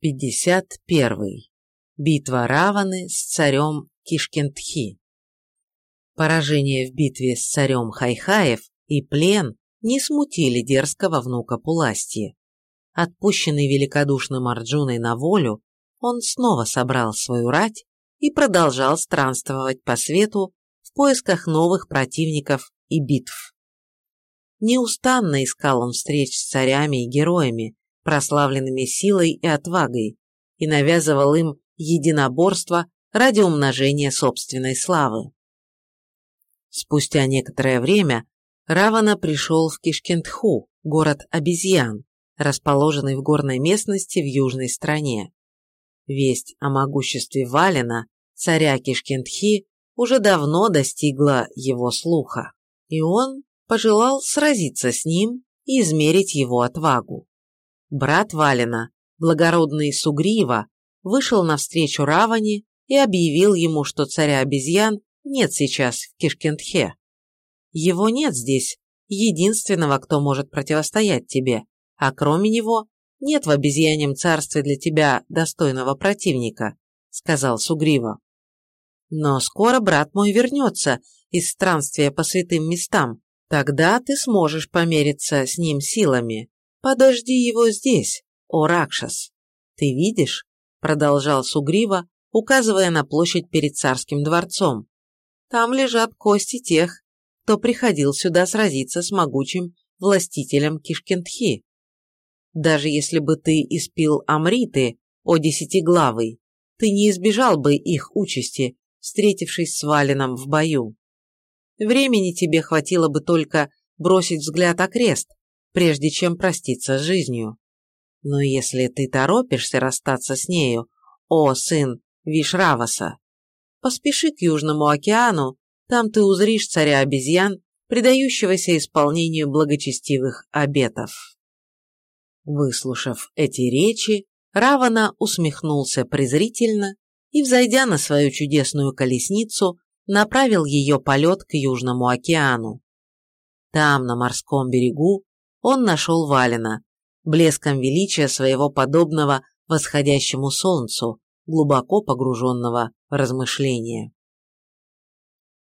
51. Битва Раваны с царем Кишкентхи. Поражение в битве с царем Хайхаев и плен не смутили дерзкого внука Пуласти. Отпущенный великодушным Арджуной на волю, он снова собрал свою рать и продолжал странствовать по свету в поисках новых противников и битв. Неустанно искал он встреч с царями и героями, прославленными силой и отвагой, и навязывал им единоборство ради умножения собственной славы. Спустя некоторое время Равана пришел в Кишкентху, город обезьян, расположенный в горной местности в южной стране. Весть о могуществе Валина, царя Кишкентхи, уже давно достигла его слуха, и он пожелал сразиться с ним и измерить его отвагу. Брат Валина, благородный Сугрива, вышел навстречу Раване и объявил ему, что царя обезьян нет сейчас в Кишкентхе. Его нет здесь, единственного, кто может противостоять тебе, а кроме него нет в обезьяньем царстве для тебя достойного противника, сказал Сугрива. Но скоро брат мой вернется из странствия по святым местам, тогда ты сможешь помериться с ним силами. «Подожди его здесь, о Ракшас! Ты видишь?» – продолжал Сугрива, указывая на площадь перед царским дворцом. «Там лежат кости тех, кто приходил сюда сразиться с могучим властителем Кишкентхи. Даже если бы ты испил Амриты, о десятиглавый, ты не избежал бы их участи, встретившись с Валином в бою. Времени тебе хватило бы только бросить взгляд окрест, прежде чем проститься с жизнью. Но если ты торопишься расстаться с нею, о сын Вишраваса, поспеши к Южному океану, там ты узришь царя обезьян, предающегося исполнению благочестивых обетов. Выслушав эти речи, Равана усмехнулся презрительно и, взойдя на свою чудесную колесницу, направил ее полет к Южному океану. Там, на морском берегу, он нашел Валина, блеском величия своего подобного восходящему солнцу, глубоко погруженного в размышления.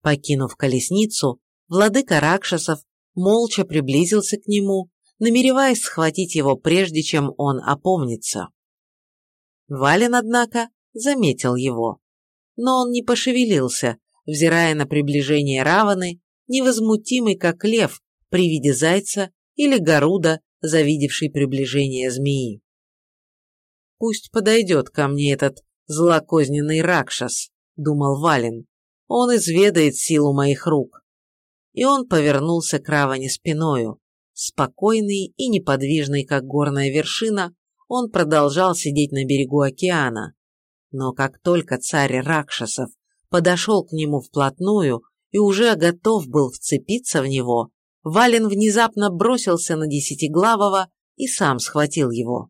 Покинув колесницу, владыка Ракшасов молча приблизился к нему, намереваясь схватить его прежде, чем он опомнится. Вален, однако, заметил его, но он не пошевелился, взирая на приближение Раваны, невозмутимый как лев при виде зайца или Гаруда, завидевший приближение змеи. «Пусть подойдет ко мне этот злокозненный Ракшас», — думал Вален. «Он изведает силу моих рук». И он повернулся к Раване спиною. Спокойный и неподвижный, как горная вершина, он продолжал сидеть на берегу океана. Но как только царь Ракшасов подошел к нему вплотную и уже готов был вцепиться в него, Вален внезапно бросился на Десятиглавого и сам схватил его.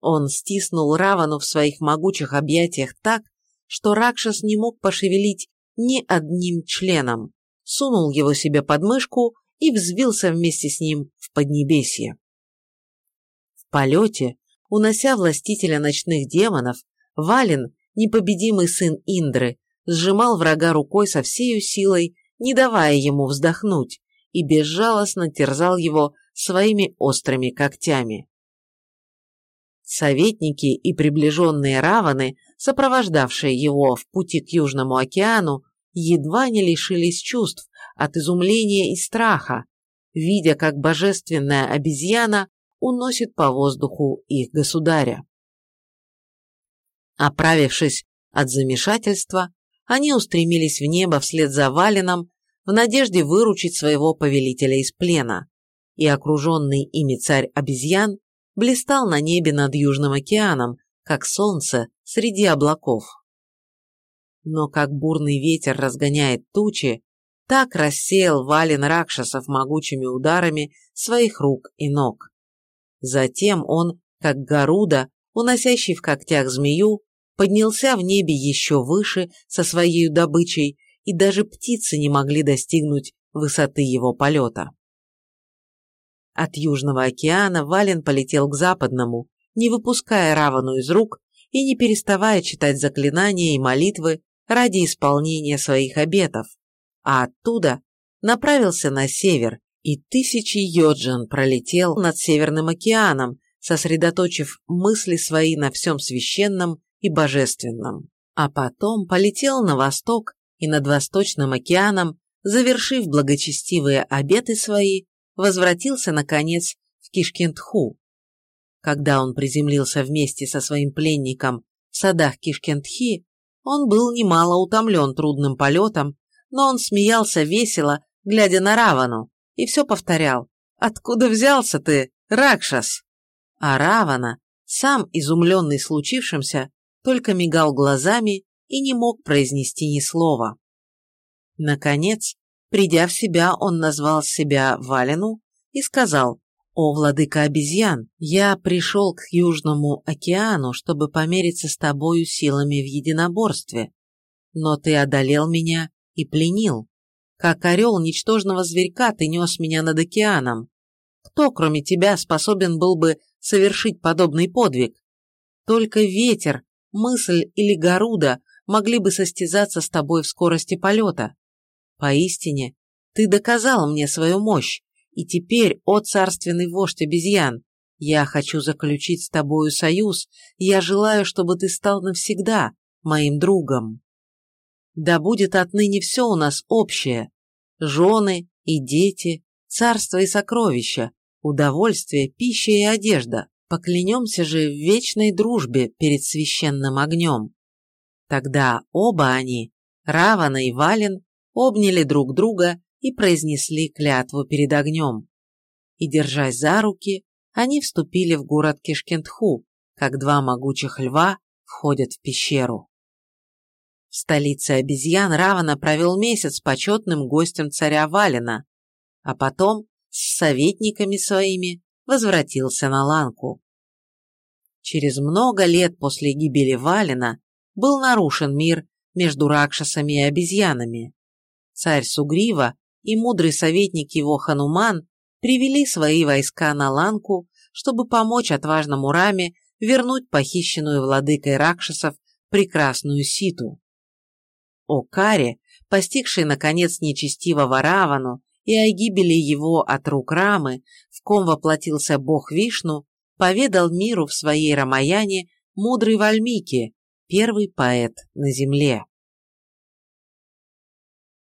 Он стиснул Равану в своих могучих объятиях так, что Ракшас не мог пошевелить ни одним членом, сунул его себе под мышку и взвился вместе с ним в Поднебесье. В полете, унося властителя ночных демонов, Вален, непобедимый сын Индры, сжимал врага рукой со всею силой, не давая ему вздохнуть, и безжалостно терзал его своими острыми когтями. Советники и приближенные раваны, сопровождавшие его в пути к Южному океану, едва не лишились чувств от изумления и страха, видя, как божественная обезьяна уносит по воздуху их государя. Оправившись от замешательства, они устремились в небо вслед за Валином в надежде выручить своего повелителя из плена, и окруженный ими царь обезьян блистал на небе над Южным океаном, как солнце среди облаков. Но как бурный ветер разгоняет тучи, так рассеял Вален Ракшасов могучими ударами своих рук и ног. Затем он, как Гаруда, уносящий в когтях змею, поднялся в небе еще выше со своей добычей и даже птицы не могли достигнуть высоты его полета. От Южного океана Вален полетел к Западному не выпуская Равану из рук и не переставая читать заклинания и молитвы ради исполнения своих обетов, а оттуда направился на север, и тысячи йоджин пролетел над Северным океаном, сосредоточив мысли свои на всем священном и божественном. А потом полетел на восток и над Восточным океаном, завершив благочестивые обеты свои, возвратился, наконец, в Кишкентху. Когда он приземлился вместе со своим пленником в садах Кишкентхи, он был немало утомлен трудным полетом, но он смеялся весело, глядя на Равану, и все повторял «Откуда взялся ты, Ракшас?» А Равана, сам изумленный случившимся, только мигал глазами и не мог произнести ни слова. Наконец, придя в себя, он назвал себя Валину и сказал «О, владыка обезьян, я пришел к Южному океану, чтобы помериться с тобою силами в единоборстве, но ты одолел меня и пленил. Как орел ничтожного зверька ты нес меня над океаном. Кто, кроме тебя, способен был бы совершить подобный подвиг? Только ветер, мысль или горуда могли бы состязаться с тобой в скорости полета. Поистине, ты доказал мне свою мощь, и теперь, о царственный вождь обезьян, я хочу заключить с тобою союз, я желаю, чтобы ты стал навсегда моим другом. Да будет отныне все у нас общее. Жены и дети, царство и сокровища, удовольствие, пища и одежда. Поклянемся же в вечной дружбе перед священным огнем. Тогда оба они, Равана и Вален, обняли друг друга и произнесли клятву перед огнем. И, держась за руки, они вступили в город Кишкентху, как два могучих льва входят в пещеру. В столице обезьян Равана провел месяц почетным гостем царя Валина, а потом с советниками своими возвратился на Ланку. Через много лет после гибели Валина был нарушен мир между ракшасами и обезьянами. Царь Сугрива и мудрый советник его Хануман привели свои войска на Ланку, чтобы помочь отважному Раме вернуть похищенную владыкой ракшасов прекрасную Ситу. О Каре, постигшей, наконец, нечестивого Равану и о гибели его от рук Рамы, в ком воплотился бог Вишну, поведал миру в своей Рамаяне мудрый Вальмики, первый поэт на земле.